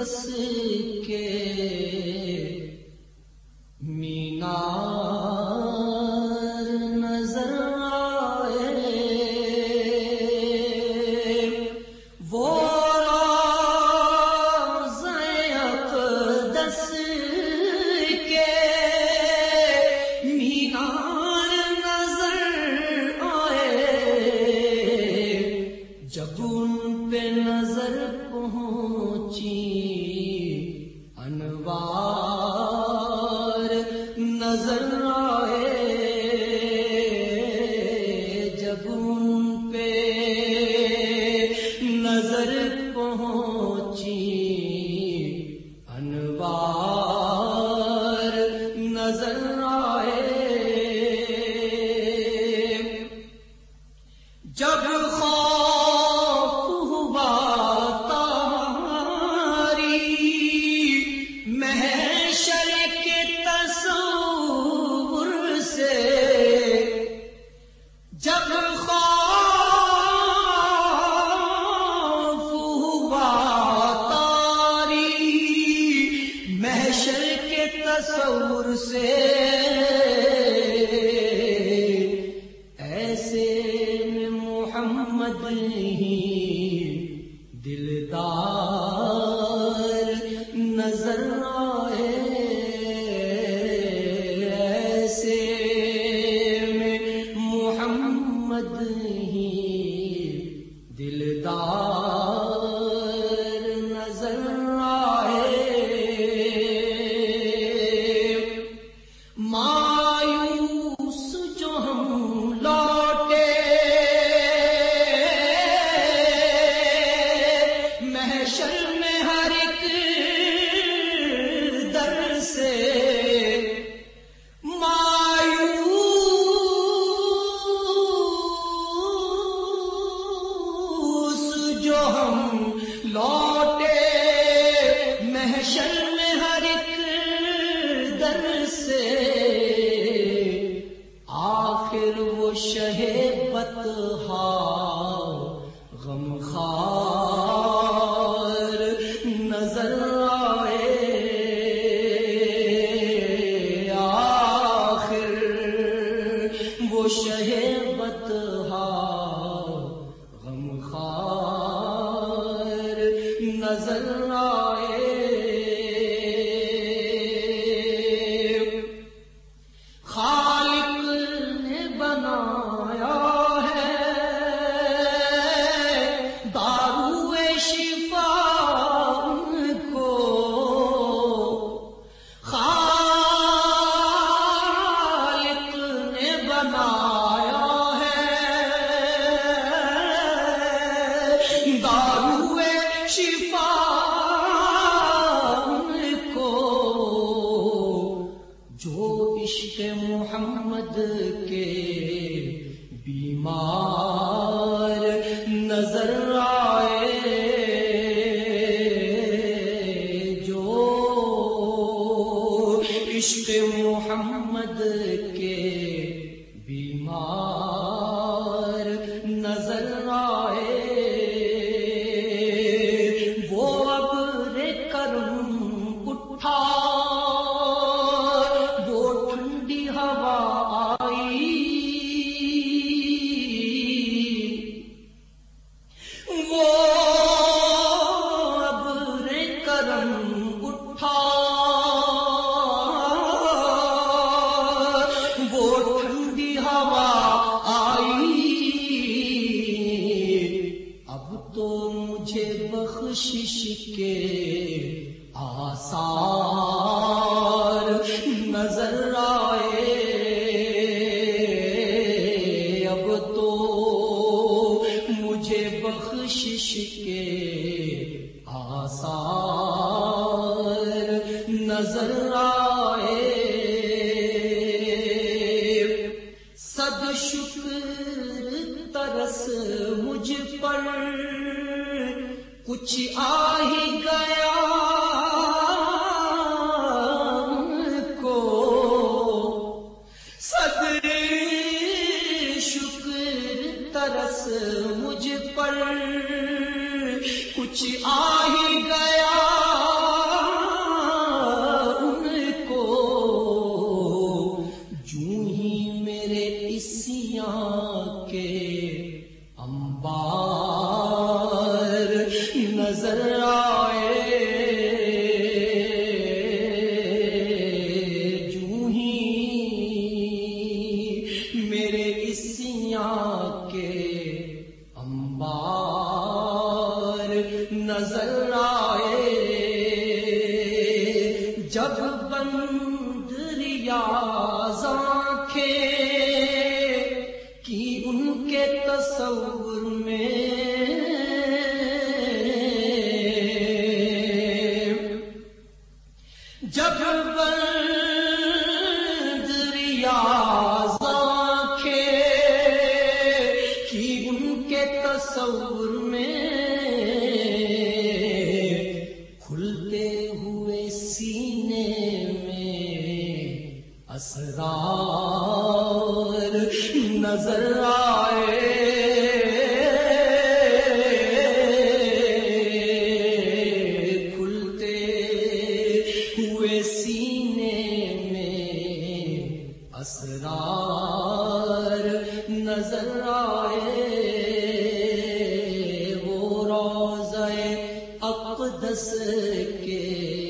بس کے مینار نظر آئے وہ زیب دس کے مینار نظر آئے جب ان پہ نظر پہنچی نظر ہے جب پہ نظر پہنچ پل سے شفا کوشش کے آسار نظر آئے۔ اب تو مجھے بخشش کے آسار نظر آئے۔ صد شکر ترس مجھ پر۔ کچھ آ ہی گیا کو۔ شکر ترس مجھ پر۔ کچھ آ جب بند ریاض کی ان کے تصور میں جب نظر آئے۔ کھلتے ہوئے سینے میں اسرار نظر آئے۔ وہ روزے اقدس کے